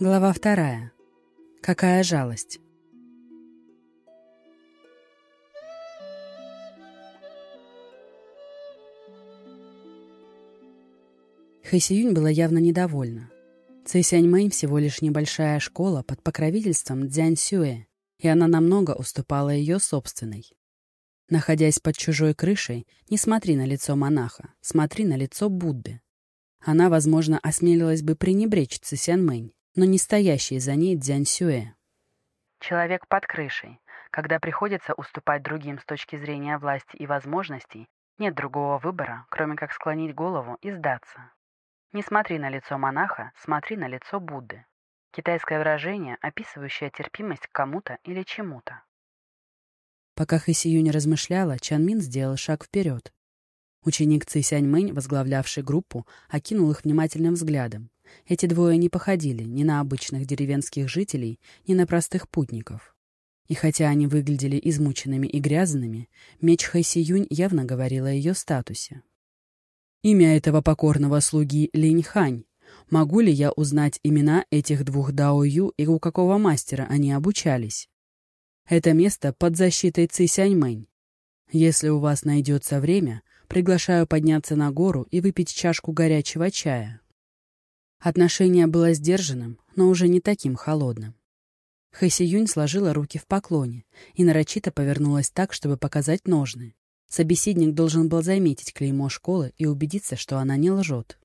Глава вторая. Какая жалость. Хэсиюнь была явно недовольна. Цэсяньмэнь всего лишь небольшая школа под покровительством Дзянь Сюэ, и она намного уступала ее собственной. Находясь под чужой крышей, не смотри на лицо монаха, смотри на лицо Будды. Она, возможно, осмелилась бы пренебречь Цисянмэнь, но не стоящий за ней Дзянь Сюэ. Человек под крышей. Когда приходится уступать другим с точки зрения власти и возможностей, нет другого выбора, кроме как склонить голову и сдаться. Не смотри на лицо монаха, смотри на лицо Будды. Китайское выражение, описывающее терпимость к кому-то или чему-то. Пока Хэсиюнь размышляла, Чанмин сделал шаг вперед. Ученик Ци Сяньмэнь, возглавлявший группу, окинул их внимательным взглядом. Эти двое не походили ни на обычных деревенских жителей, ни на простых путников. И хотя они выглядели измученными и грязными, меч Хэсиюнь явно говорил о ее статусе. «Имя этого покорного слуги Линь Хань. Могу ли я узнать имена этих двух Дао Ю и у какого мастера они обучались?» Это место под защитой Цисяньмэнь. Если у вас найдется время, приглашаю подняться на гору и выпить чашку горячего чая. Отношение было сдержанным, но уже не таким холодным. Хэси Юнь сложила руки в поклоне и нарочито повернулась так, чтобы показать ножны. Собеседник должен был заметить клеймо школы и убедиться, что она не лжет.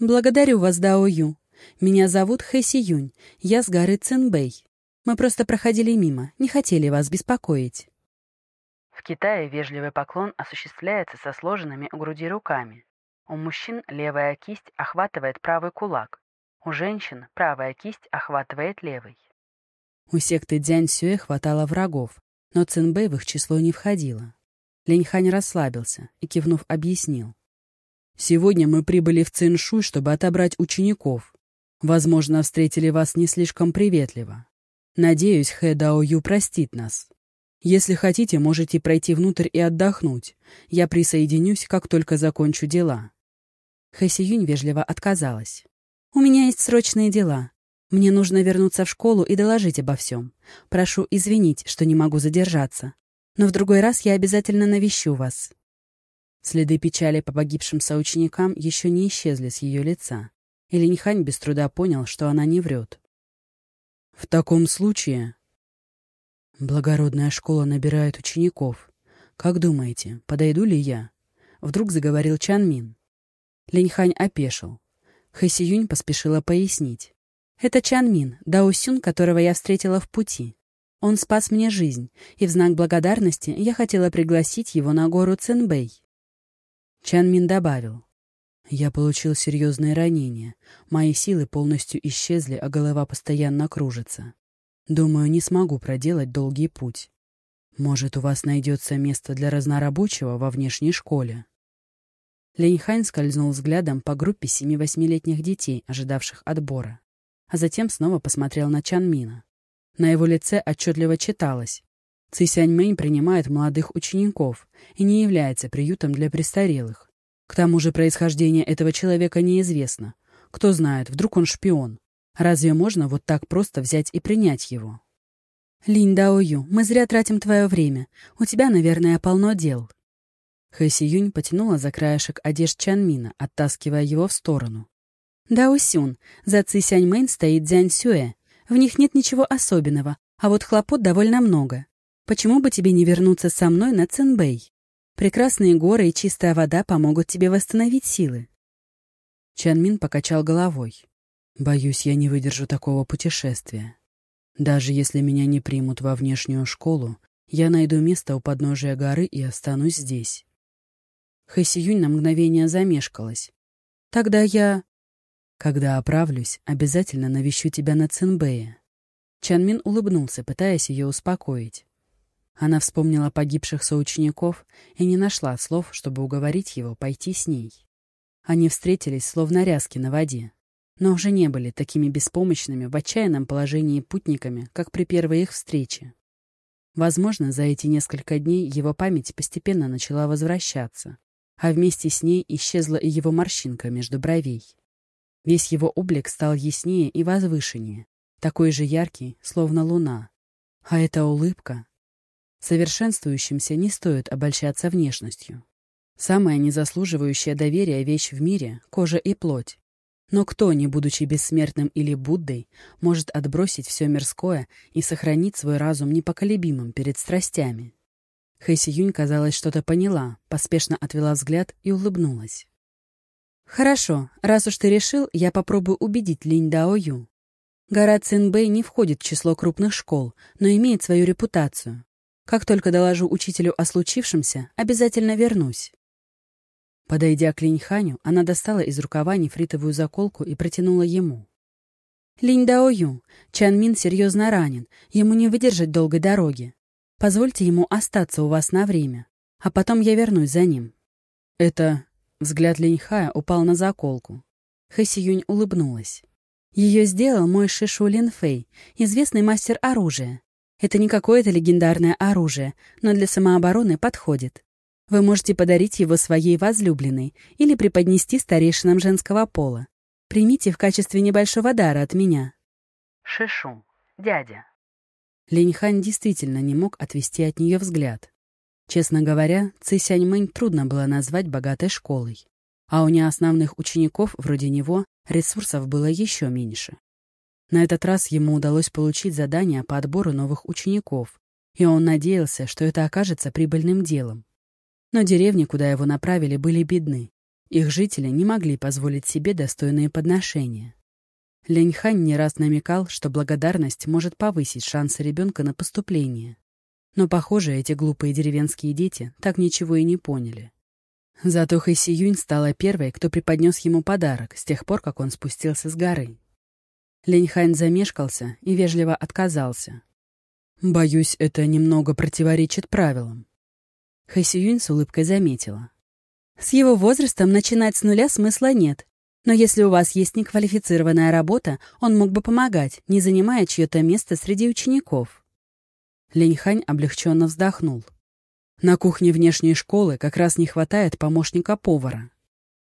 «Благодарю вас, Дао Ю. Меня зовут Хэси Юнь. Я с горы Цинбэй. Мы просто проходили мимо, не хотели вас беспокоить». В Китае вежливый поклон осуществляется со сложенными у груди руками. У мужчин левая кисть охватывает правый кулак, у женщин правая кисть охватывает левый. У секты Дзянь Сюэ хватало врагов, но Цинбэй в их число не входила. Леньхань расслабился и, кивнув, объяснил. «Сегодня мы прибыли в Циншуй, чтобы отобрать учеников. Возможно, встретили вас не слишком приветливо. Надеюсь, Хэ Дао Ю простит нас. Если хотите, можете пройти внутрь и отдохнуть. Я присоединюсь, как только закончу дела». Хэ Сиюнь вежливо отказалась. «У меня есть срочные дела. Мне нужно вернуться в школу и доложить обо всем. Прошу извинить, что не могу задержаться. Но в другой раз я обязательно навещу вас». Следы печали по погибшим соученикам еще не исчезли с ее лица. И Линьхань без труда понял, что она не врет. В таком случае... Благородная школа набирает учеников. Как думаете, подойду ли я? Вдруг заговорил Чан Мин. Линьхань опешил. Хэсиюнь поспешила пояснить. Это Чан Мин, Даосюн, которого я встретила в пути. Он спас мне жизнь, и в знак благодарности я хотела пригласить его на гору Цинбэй. Чан Мин добавил. Я получил серьезное ранение. Мои силы полностью исчезли, а голова постоянно кружится. Думаю, не смогу проделать долгий путь. Может, у вас найдется место для разнорабочего во внешней школе?» Леньхайн скользнул взглядом по группе семи-восьмилетних детей, ожидавших отбора, а затем снова посмотрел на Чанмина. На его лице отчетливо читалось. Цисяньмэнь принимает молодых учеников и не является приютом для престарелых. К тому же происхождение этого человека неизвестно. Кто знает, вдруг он шпион. Разве можно вот так просто взять и принять его? «Линь Даою, мы зря тратим твое время. У тебя, наверное, полно дел». Хэси Юнь потянула за краешек одежд Чанмина, оттаскивая его в сторону. «Дао Сюн, за Ци Сяньмэнь стоит Дзянь Сюэ. В них нет ничего особенного, а вот хлопот довольно много. Почему бы тебе не вернуться со мной на Цинбэй?» Прекрасные горы и чистая вода помогут тебе восстановить силы. Чанмин покачал головой. Боюсь, я не выдержу такого путешествия. Даже если меня не примут во внешнюю школу, я найду место у подножия горы и останусь здесь. Хэсиюнь на мгновение замешкалась. Тогда я... Когда оправлюсь, обязательно навещу тебя на Цинбэе. Чанмин улыбнулся, пытаясь ее успокоить. Она вспомнила погибших соучеников и не нашла слов, чтобы уговорить его пойти с ней. Они встретились, словно ряски на воде, но уже не были такими беспомощными в отчаянном положении путниками, как при первой их встрече. Возможно, за эти несколько дней его память постепенно начала возвращаться, а вместе с ней исчезла и его морщинка между бровей. Весь его облик стал яснее и возвышеннее, такой же яркий, словно луна. А эта улыбка... Совершенствующимся не стоит обольщаться внешностью. Самая незаслуживающая доверия вещь в мире — кожа и плоть. Но кто, не будучи бессмертным или Буддой, может отбросить все мирское и сохранить свой разум непоколебимым перед страстями? Хэйси Юнь, казалось, что-то поняла, поспешно отвела взгляд и улыбнулась. «Хорошо, раз уж ты решил, я попробую убедить Линь Дао Ю. Гора Цинбэй не входит в число крупных школ, но имеет свою репутацию. Как только доложу учителю о случившемся, обязательно вернусь». Подойдя к Линьханю, она достала из рукава нефритовую заколку и протянула ему. «Линь Дао Ю, Чан Мин серьезно ранен, ему не выдержать долгой дороги. Позвольте ему остаться у вас на время, а потом я вернусь за ним». «Это...» — взгляд Линьхая упал на заколку. Хэси Юнь улыбнулась. «Ее сделал мой Шишу Лин Фэй, известный мастер оружия. Это не какое-то легендарное оружие, но для самообороны подходит. Вы можете подарить его своей возлюбленной или преподнести старейшинам женского пола. Примите в качестве небольшого дара от меня. Шишу. Дядя. Леньхань действительно не мог отвести от нее взгляд. Честно говоря, Цисяньмэнь трудно было назвать богатой школой. А у неосновных учеников, вроде него, ресурсов было еще меньше. На этот раз ему удалось получить задание по отбору новых учеников, и он надеялся, что это окажется прибыльным делом. Но деревни, куда его направили, были бедны. Их жители не могли позволить себе достойные подношения. Леньхань не раз намекал, что благодарность может повысить шансы ребенка на поступление. Но, похоже, эти глупые деревенские дети так ничего и не поняли. Зато Хэйси Юнь стала первой, кто преподнес ему подарок с тех пор, как он спустился с горы. Леньхань замешкался и вежливо отказался. «Боюсь, это немного противоречит правилам. Хэсиюнь с улыбкой заметила. «С его возрастом начинать с нуля смысла нет. Но если у вас есть неквалифицированная работа, он мог бы помогать, не занимая чье-то место среди учеников». Леньхань облегченно вздохнул. На кухне внешней школы как раз не хватает помощника повара.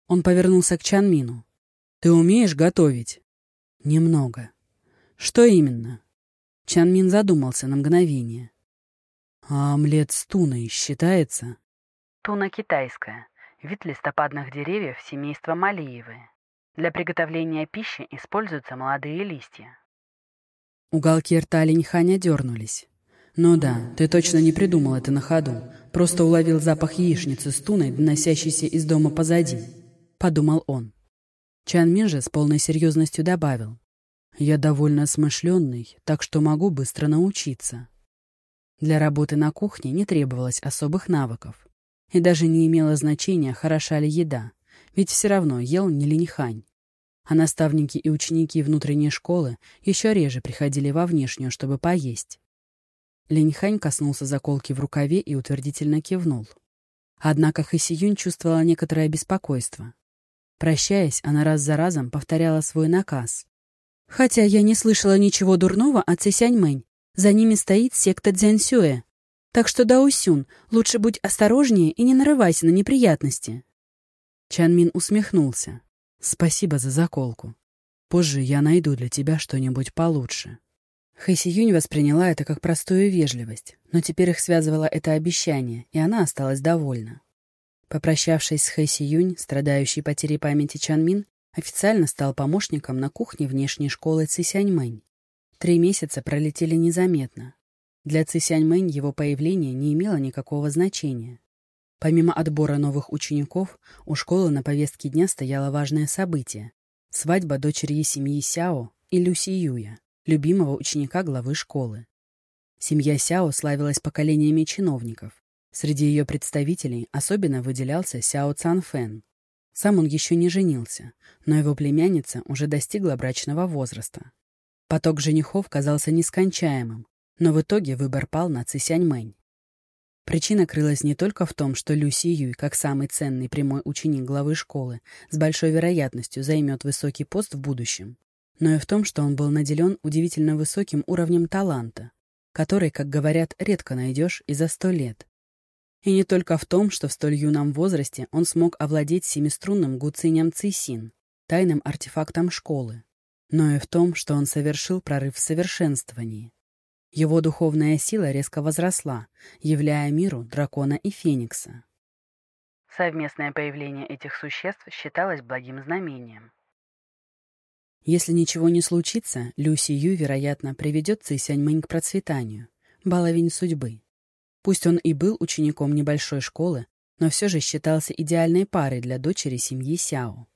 Он повернулся к Чанмину. «Ты умеешь готовить?» «Немного». «Что именно?» Чанмин задумался на мгновение. А омлет с туной считается? Туна китайская. Вид листопадных деревьев семейства малиевые. Для приготовления пищи используются молодые листья. Уголки рта Леньханя дернулись. «Ну да, ты точно не придумал это на ходу. Просто уловил запах яичницы с туной, доносящийся из дома позади», — подумал он. Чан Мин же с полной серьезностью добавил. «Я довольно смышленный, так что могу быстро научиться». Для работы на кухне не требовалось особых навыков. И даже не имело значения, хороша ли еда, ведь все равно ел не ленихань. А наставники и ученики внутренней школы еще реже приходили во внешнюю, чтобы поесть. Ленихань коснулся заколки в рукаве и утвердительно кивнул. Однако Хэсиюнь чувствовала некоторое беспокойство. Прощаясь, она раз за разом повторяла свой наказ. «Хотя я не слышала ничего дурного от Цисяньмэнь, за ними стоит секта Дзянсюэ. Так что, Даусюн, лучше будь осторожнее и не нарывайся на неприятности. Чанмин усмехнулся. Спасибо за заколку. Позже я найду для тебя что-нибудь получше. Хэси Юнь восприняла это как простую вежливость, но теперь их связывало это обещание, и она осталась довольна. Попрощавшись с Хэси Юнь, страдающей потерей памяти Чанмин, официально стал помощником на кухне внешней школы Цисяньмэнь. Три месяца пролетели незаметно. Для Цисяньмэнь его появление не имело никакого значения. Помимо отбора новых учеников, у школы на повестке дня стояло важное событие — свадьба дочери семьи Сяо и Люси Юя, любимого ученика главы школы. Семья Сяо славилась поколениями чиновников. Среди ее представителей особенно выделялся Сяо Цанфэн. Сам он еще не женился, но его племянница уже достигла брачного возраста. Поток женихов казался нескончаемым, но в итоге выбор пал на Цисяньмэнь. Причина крылась не только в том, что Люси Юй, как самый ценный прямой ученик главы школы, с большой вероятностью займет высокий пост в будущем, но и в том, что он был наделен удивительно высоким уровнем таланта, который, как говорят, редко найдешь и за сто лет. И не только в том, что в столь юном возрасте он смог овладеть семиструнным гуцинем Цисин, тайным артефактом школы, но и в том, что он совершил прорыв в совершенствовании. Его духовная сила резко возросла, являя миру дракона и феникса. Совместное появление этих существ считалось благим знамением. Если ничего не случится, Люси Ю, вероятно, приведет Цисяньмэнь к процветанию, баловень судьбы. Пусть он и был учеником небольшой школы, но все же считался идеальной парой для дочери семьи Сяо.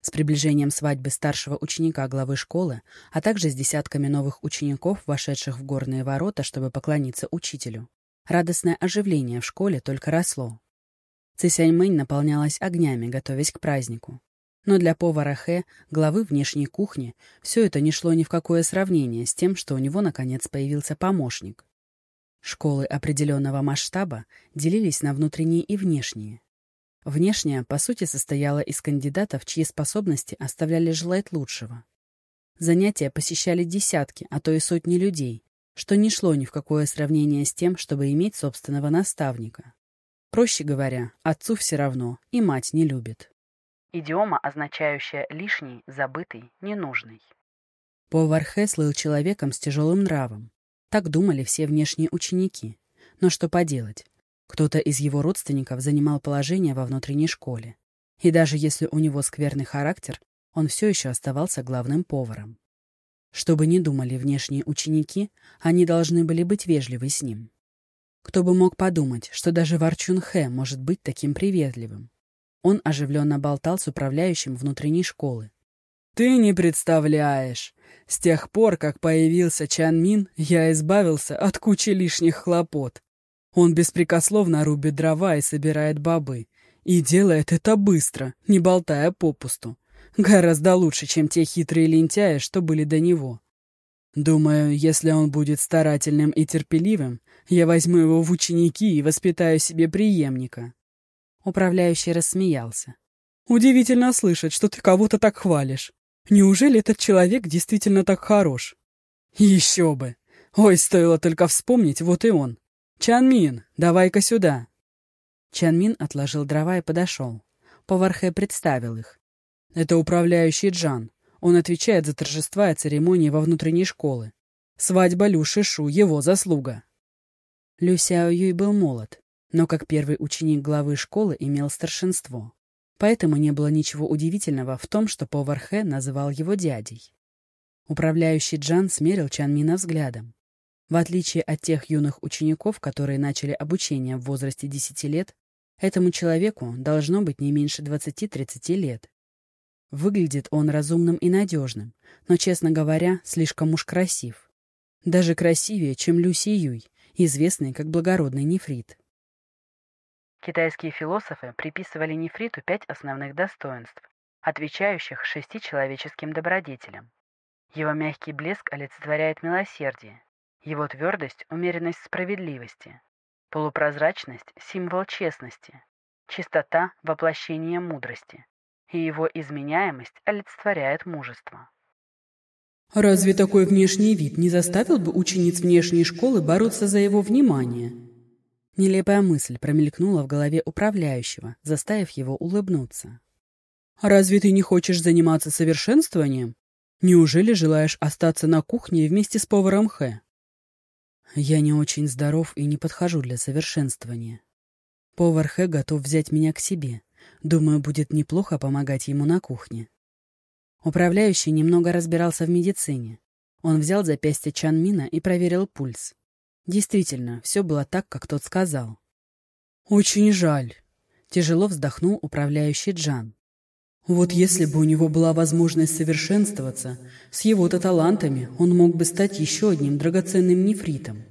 С приближением свадьбы старшего ученика главы школы, а также с десятками новых учеников, вошедших в горные ворота, чтобы поклониться учителю, радостное оживление в школе только росло. Цисяньмэнь наполнялась огнями, готовясь к празднику. Но для повара Хэ, главы внешней кухни, все это не шло ни в какое сравнение с тем, что у него, наконец, появился помощник. Школы определенного масштаба делились на внутренние и внешние. Внешняя, по сути, состояла из кандидатов, чьи способности оставляли желать лучшего. Занятия посещали десятки, а то и сотни людей, что не шло ни в какое сравнение с тем, чтобы иметь собственного наставника. Проще говоря, отцу все равно, и мать не любит. Идиома, означающая лишний, забытый, ненужный. Повар Хэ слыл человеком с тяжелым нравом. Так думали все внешние ученики. Но что поделать? Кто-то из его родственников занимал положение во внутренней школе. И даже если у него скверный характер, он все еще оставался главным поваром. Что бы ни думали внешние ученики, они должны были быть вежливы с ним. Кто бы мог подумать, что даже Варчун Хэ может быть таким приветливым. Он оживленно болтал с управляющим внутренней школы. «Ты не представляешь! С тех пор, как появился Чан Мин, я избавился от кучи лишних хлопот. Он беспрекословно рубит дрова и собирает бобы. И делает это быстро, не болтая попусту. Гораздо лучше, чем те хитрые лентяи, что были до него. Думаю, если он будет старательным и терпеливым, я возьму его в ученики и воспитаю себе преемника. Управляющий рассмеялся. Удивительно слышать, что ты кого-то так хвалишь. Неужели этот человек действительно так хорош? Еще бы! Ой, стоило только вспомнить, вот и он. Чанмин, давай-ка сюда. Чанмин отложил дрова и подошел. Повархэ представил их. Это управляющий Джан. Он отвечает за торжества и церемонии во внутренней школы. Свадьба Лю Шишу — его заслуга. Лю Сяо Юй был молод, но как первый ученик главы школы имел старшинство. Поэтому не было ничего удивительного в том, что повар Хэ называл его дядей. Управляющий Джан смерил Чанмина взглядом. В отличие от тех юных учеников, которые начали обучение в возрасте 10 лет, этому человеку должно быть не меньше 20-30 лет. Выглядит он разумным и надежным, но, честно говоря, слишком уж красив. Даже красивее, чем Люси Юй, известный как благородный нефрит. Китайские философы приписывали нефриту пять основных достоинств, отвечающих шести человеческим добродетелям. Его мягкий блеск олицетворяет милосердие, его твердость — умеренность справедливости, полупрозрачность — символ честности, чистота — воплощение мудрости, и его изменяемость олицетворяет мужество. Разве такой внешний вид не заставил бы учениц внешней школы бороться за его внимание? Нелепая мысль промелькнула в голове управляющего, заставив его улыбнуться. «Разве ты не хочешь заниматься совершенствованием? Неужели желаешь остаться на кухне вместе с поваром Хэ?» «Я не очень здоров и не подхожу для совершенствования. Повар Хэ готов взять меня к себе. Думаю, будет неплохо помогать ему на кухне». Управляющий немного разбирался в медицине. Он взял запястье Чанмина и проверил пульс. Действительно, все было так, как тот сказал. «Очень жаль», — тяжело вздохнул управляющий Джан. «Вот если бы у него была возможность совершенствоваться, с его-то талантами он мог бы стать еще одним драгоценным нефритом».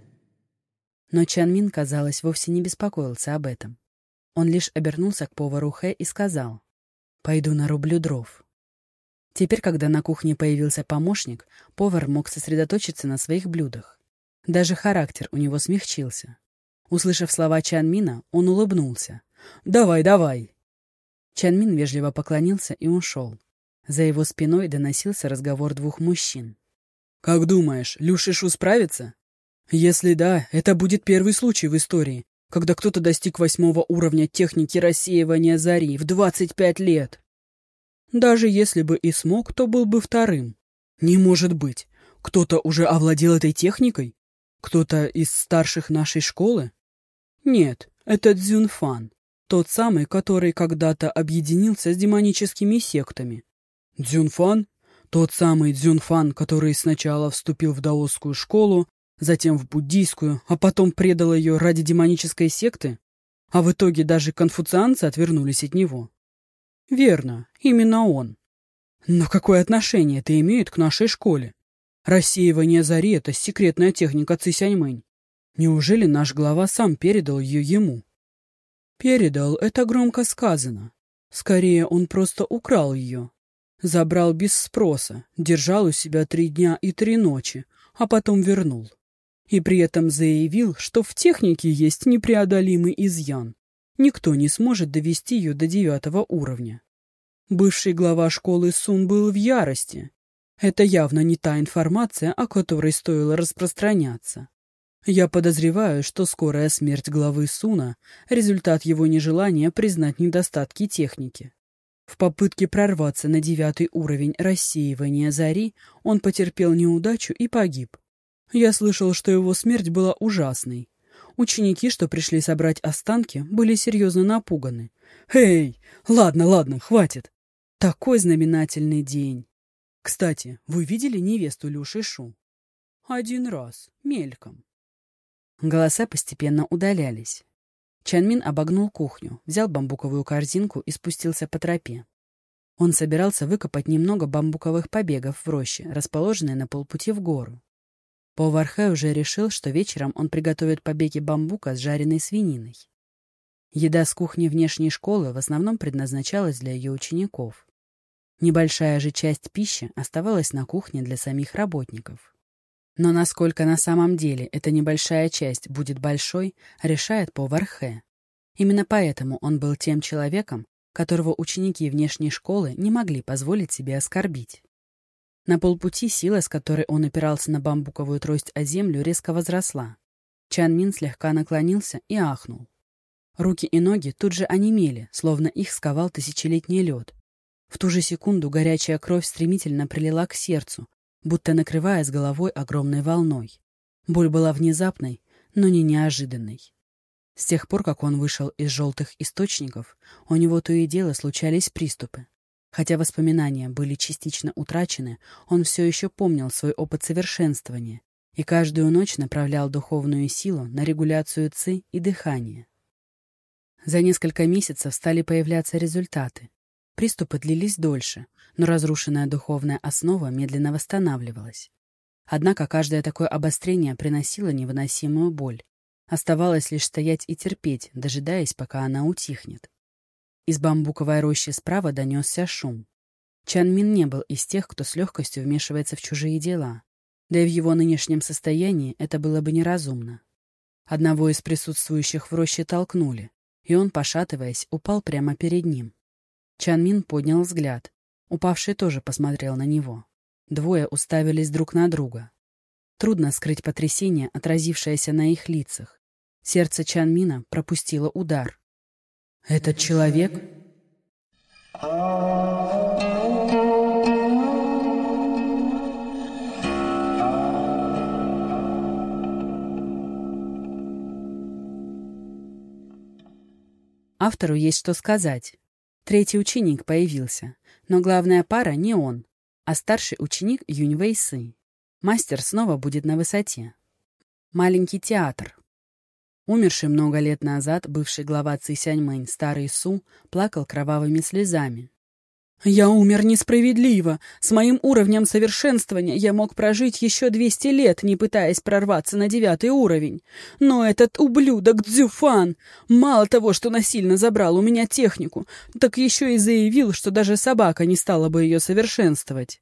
Но Чанмин, казалось, вовсе не беспокоился об этом. Он лишь обернулся к повару Хэ и сказал, «Пойду нарублю дров». Теперь, когда на кухне появился помощник, повар мог сосредоточиться на своих блюдах. Даже характер у него смягчился. Услышав слова Чанмина, он улыбнулся. «Давай, давай!» Чанмин вежливо поклонился и ушел. За его спиной доносился разговор двух мужчин. «Как думаешь, Люшишу справится?» «Если да, это будет первый случай в истории, когда кто-то достиг восьмого уровня техники рассеивания зари в 25 лет!» Даже если бы и смог, то был бы вторым. Не может быть. Кто-то уже овладел этой техникой? Кто-то из старших нашей школы? Нет, это Дзюнфан. Тот самый, который когда-то объединился с демоническими сектами. Дзюнфан? Тот самый Дзюнфан, который сначала вступил в даосскую школу, затем в буддийскую, а потом предал ее ради демонической секты? А в итоге даже конфуцианцы отвернулись от него. Верно, именно он. Но какое отношение это имеет к нашей школе? Рассеивание зари — это секретная техника Цисяньмэнь. Неужели наш глава сам передал ее ему? Передал — это громко сказано. Скорее, он просто украл ее. Забрал без спроса, держал у себя три дня и три ночи, а потом вернул. И при этом заявил, что в технике есть непреодолимый изъян. Никто не сможет довести ее до девятого уровня. Бывший глава школы Сун был в ярости. Это явно не та информация, о которой стоило распространяться. Я подозреваю, что скорая смерть главы Суна — результат его нежелания признать недостатки техники. В попытке прорваться на девятый уровень рассеивания зари он потерпел неудачу и погиб. Я слышал, что его смерть была ужасной. Ученики, что пришли собрать останки, были серьезно напуганы. «Эй, ладно, ладно, хватит. Такой знаменательный день. Кстати, вы видели невесту Люши Шу? Один раз, мельком. Голоса постепенно удалялись. Чанмин обогнул кухню, взял бамбуковую корзинку и спустился по тропе. Он собирался выкопать немного бамбуковых побегов в роще, расположенной на полпути в гору. Повархэ уже решил, что вечером он приготовит побеги бамбука с жареной свининой. Еда с кухни внешней школы в основном предназначалась для ее учеников. Небольшая же часть пищи оставалась на кухне для самих работников. Но насколько на самом деле эта небольшая часть будет большой, решает повар Хэ. Именно поэтому он был тем человеком, которого ученики внешней школы не могли позволить себе оскорбить. На полпути сила, с которой он опирался на бамбуковую трость о землю, резко возросла. Чан Мин слегка наклонился и ахнул. Руки и ноги тут же онемели, словно их сковал тысячелетний лед, в ту же секунду горячая кровь стремительно прилила к сердцу, будто накрывая с головой огромной волной. Боль была внезапной, но не неожиданной. С тех пор, как он вышел из желтых источников, у него то и дело случались приступы. Хотя воспоминания были частично утрачены, он все еще помнил свой опыт совершенствования и каждую ночь направлял духовную силу на регуляцию ци и дыхания. За несколько месяцев стали появляться результаты. Приступы длились дольше, но разрушенная духовная основа медленно восстанавливалась. Однако каждое такое обострение приносило невыносимую боль. Оставалось лишь стоять и терпеть, дожидаясь, пока она утихнет. Из бамбуковой рощи справа донесся шум. Чан Мин не был из тех, кто с легкостью вмешивается в чужие дела. Да и в его нынешнем состоянии это было бы неразумно. Одного из присутствующих в роще толкнули, и он, пошатываясь, упал прямо перед ним. Чанмин поднял взгляд. Упавший тоже посмотрел на него. Двое уставились друг на друга. Трудно скрыть потрясение, отразившееся на их лицах. Сердце Чанмина пропустило удар. «Этот человек...» Автору есть что сказать. Третий ученик появился, но главная пара не он, а старший ученик Юньвэй Сы. Мастер снова будет на высоте. Маленький театр. Умерший много лет назад бывший глава Цисяньмэнь, старый Су, плакал кровавыми слезами. Я умер несправедливо. С моим уровнем совершенствования я мог прожить еще 200 лет, не пытаясь прорваться на девятый уровень. Но этот ублюдок Дзюфан мало того, что насильно забрал у меня технику, так еще и заявил, что даже собака не стала бы ее совершенствовать.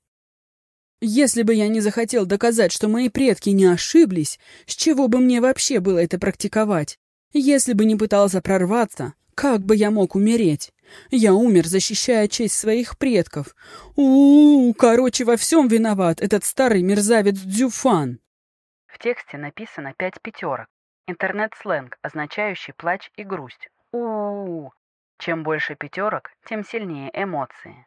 Если бы я не захотел доказать, что мои предки не ошиблись, с чего бы мне вообще было это практиковать? Если бы не пытался прорваться, как бы я мог умереть? Я умер, защищая честь своих предков. У, -у, у короче, во всем виноват этот старый мерзавец Дзюфан. В тексте написано пять пятерок. Интернет-сленг, означающий плач и грусть. У, -у, у Чем больше пятерок, тем сильнее эмоции.